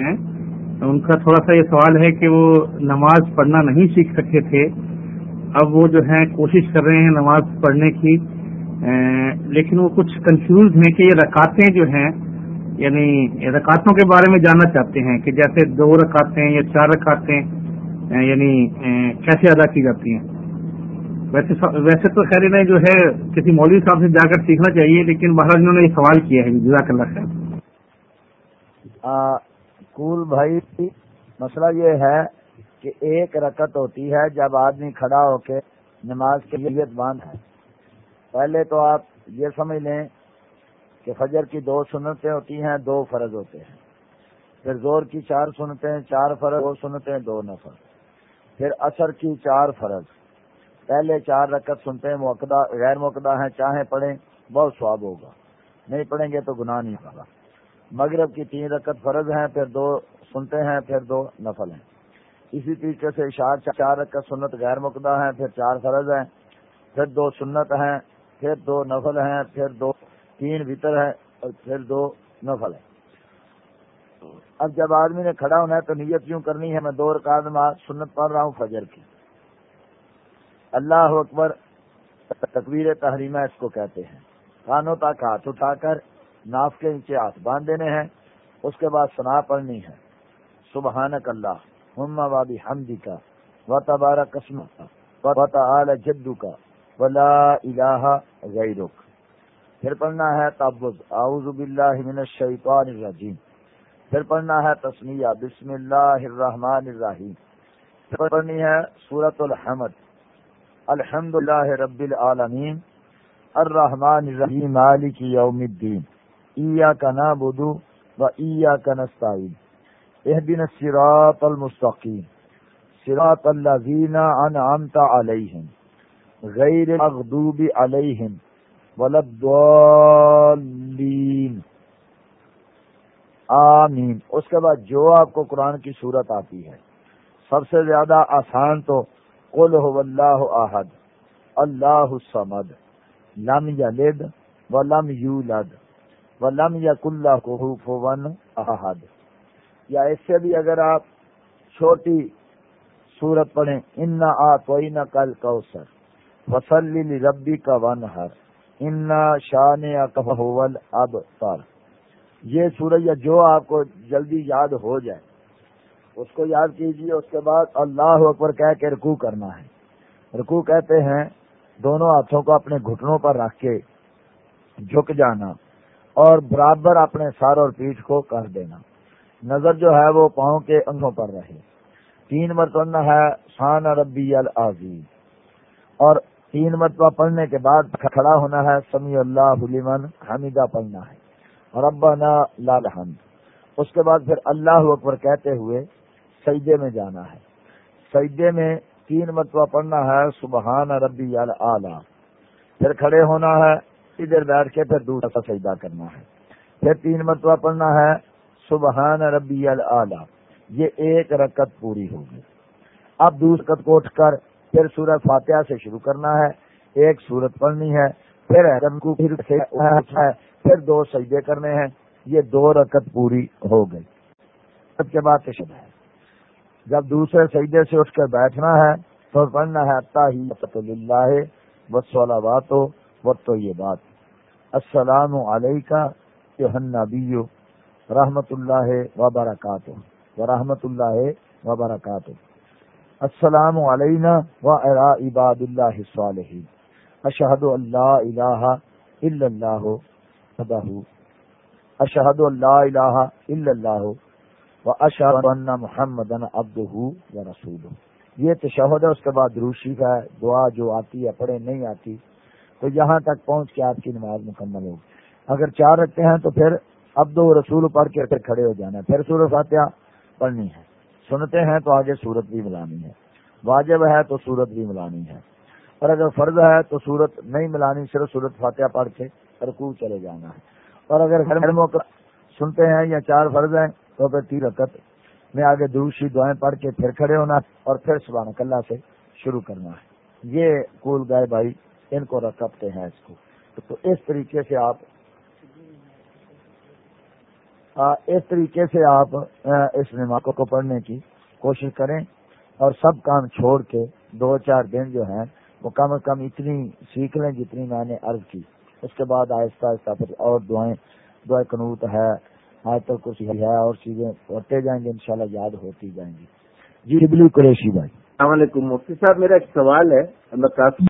ہیں۔ ان کا تھوڑا سا یہ سوال ہے کہ وہ نماز پڑھنا نہیں سیکھ سکتے تھے۔ اب وہ جو ہے کوشش کر رہے ہیں نماز پڑھنے کی۔ لیکن وہ کچھ کنفیوز ہیں کہ یہ رکاتیں جو ہیں یعنی رکاتوں کے بارے میں جاننا چاہتے ہیں کہ جیسے دو رکاتیں یا چار رکاتیں یعنی کیسے ادا کی جاتی ہیں۔ ویسے ویسے تو خیر انہیں جو ہے کسی مولوی صاحب سے جا کر سیکھنا چاہیے، لیکن باہر انہوں نے یہ سوال کیا ہے۔ جزاک اللہ خیر۔ کول بھائی، مسئلہ یہ ہے کہ ایک رکت ہوتی ہے جب آدمی کھڑا ہو کے نماز کی نیت باندھ ہے۔ پہلے تو آپ یہ سمجھ لیں کہ فجر کی دو سنتیں ہوتی ہیں، دو فرض ہوتے ہیں۔ پھر زور کی چار سنتے ہیں چار فرض، دو سنتے ہیں دو نفر پھر اثر کی چار فرض۔ پہلے چار رکت سنتے ہیں غیر موقع ہیں، چاہیں پڑھیں، بہت سواب ہوگا۔ نہیں پڑھیں گے تو گناہ نہیں ہوگا۔ مغرب کی تین رکت فرض ہیں، پھر دو سنتے ہیں، پھر دو نفل ہیں۔ اسی طریقے سے اشار چار رکت سنت غیر مقدہ ہیں، پھر چار فرض ہیں، پھر دو سنت ہیں، پھر دو نفل ہیں، پھر دو تین وطر ہیں، اور پھر دو نفل ہیں۔ اب جب آدمی نے کھڑا ہونا ہے تو نیت یوں کرنی ہے، میں دو رکعت نماز سنت پڑھ رہا ہوں فجر کی۔ اللہ اکبر تقویر تحریمہ اس کو کہتے ہیں۔ کانوں تک ہاتھ اٹھا کر ناف کے نیچے ہاتھ باندھ دینے ہیں، اس کے بعد سنا پڑھنی ہے۔ سبحانک اللہ ہم وابی حمدی کا و تبارہ قسم کا و تعالی جدو کا ولا الہ غیرک۔ پھر پڑھنا ہے تبز اعوذ باللہ من الشیطان الرجیم۔ پھر پڑھنا ہے تسمیہ۔ بسم اللہ الرحمن الرحیم۔ پھر پڑھنی ہے سورت الحمد۔ الحمد للہ رب العالمین۔ الرحمن الرحیم۔ مالک یوم الدین۔ ایا کا نا بدو و الصراط المستقیم صراط الذین انعمت علیہم غیر المغضوب علیہم ولا الضالین آمین۔ اس کے بعد جو آپ کو قرآن کی صورت آتی ہے، سب سے زیادہ آسان تو قل هو اللہ احد اللہ الصمد، لم یلد ولم یولد ولم یا کلّہ کو احد۔ یا اس سے بھی اگر آپ چھوٹی سورت پڑھیں، ان آ تو کل کوسر وسلی ربی کا ون ہر ان شان اکبل اب پر یہ سورج یا جو آپ کو جلدی یاد ہو جائے، اس کو یاد کیجیے اس کے بعد اللہ اکبر کہہ کے رکوع کرنا ہے۔ رکوع کہتے ہیں، دونوں ہاتھوں کو اپنے گھٹنوں پر رکھ کے جھک جانا۔ اور برابر اپنے سر اور پیٹھ کو کر دینا۔ نظر جو ہے وہ پاؤں کے انگوں پر رہے۔ تین مرتبہ ہے شان ربی العظیم۔ اور تین مرتبہ پڑھنے کے بعد کھڑا ہونا ہے سمی اللہ حلیمن حمیدہ پڑھنا ہے۔ اور لال حمد اس کے بعد پھر اللہ اکبر کہتے ہوئے سجدے میں جانا ہے۔ سجدے میں تین مرتبہ پڑھنا ہے، سبحان ربی العلی پھر کھڑے ہونا ہے ادھر بیٹھ کے پھر دوسرا سجدہ کرنا ہے۔ پھر تین مرتبہ پڑھنا ہے، سبحان ربی العلی یہ ایک رکت پوری ہوگی۔ اب دوسرت کو اٹھ کر پھر سورت فاتحہ سے شروع کرنا ہے۔ ایک سورت پڑھنی ہے، پھر پھر پھر دو سجدے کرنے ہیں۔ یہ دو رکت پوری ہو گئی۔ سب کے بعد ہے۔ جب دوسرے سجدے سے اٹھ کر بیٹھنا ہے، تو پڑھنا ہے اللہ بسولہ بات ہو وہ تو یہ بات السلام علیکم نبی رحمت اللہ وبرکاتہ و رحمت اللہ وبرکاتہ۔ السلام علینا و عباد اللہ صالحین۔ اشہد اللہ الہ الا اللہ وحدہ۔ اشہد اللہ الہ الا اللہ و اشہد ان محمد عبدہ و رسولہ۔ یہ تشہد ہے، اس کے بعد روشی کا دعا جو آتی ہے، پڑھے، نہیں آتی۔ تو یہاں تک پہنچ کے آپ کی نماز مکمل ہوگی۔ اگر چار رکھتے ہیں تو پھر اب دو رسول پڑھ کے پھر کھڑے ہو جانا ہے۔ پھر سورت فاتحہ پڑھنی ہے۔ سنتے ہیں تو آگے سورت بھی ملانی ہے۔ واجب ہے تو سورت بھی ملانی ہے۔ اور اگر فرض ہے تو سورت نہیں ملانی، صرف سورت فاتحہ پڑھ کے رکوع چلے جانا ہے۔ اور اگر گھر موقع سنتے ہیں یا چار فرض ہیں تو پھر تیر رکت میں آگے دوسری دعائیں پڑھ کے پھر کھڑے ہونا اور پھر سبحان اللہ سے شروع کرنا ہے۔ یہ کول گائے بھائی ان کو رکھتے ہیں اس کو۔ تو اس طریقے سے آپ اس طریقے سے آپ اس نماز کو پڑھنے کی کوشش کریں اور سب کام چھوڑ کے دو چار دن جو ہیں، وہ کم از کم اتنی سیکھ لیں جتنی میں نے عرض کی۔ اس کے بعد آہستہ آہستہ پھر اور دعائیں دعائیں قنوت ہے آج تک کچھ ہے، اور چیزیں ہوتے جائیں گے، انشاءاللہ یاد ہوتی جائیں گی۔ جی بلی قریشی بھائی۔ السلام علیکم، مفتی صاحب، میرا ایک سوال ہے۔ میں کافی